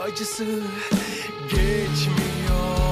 acısı geçmiyor.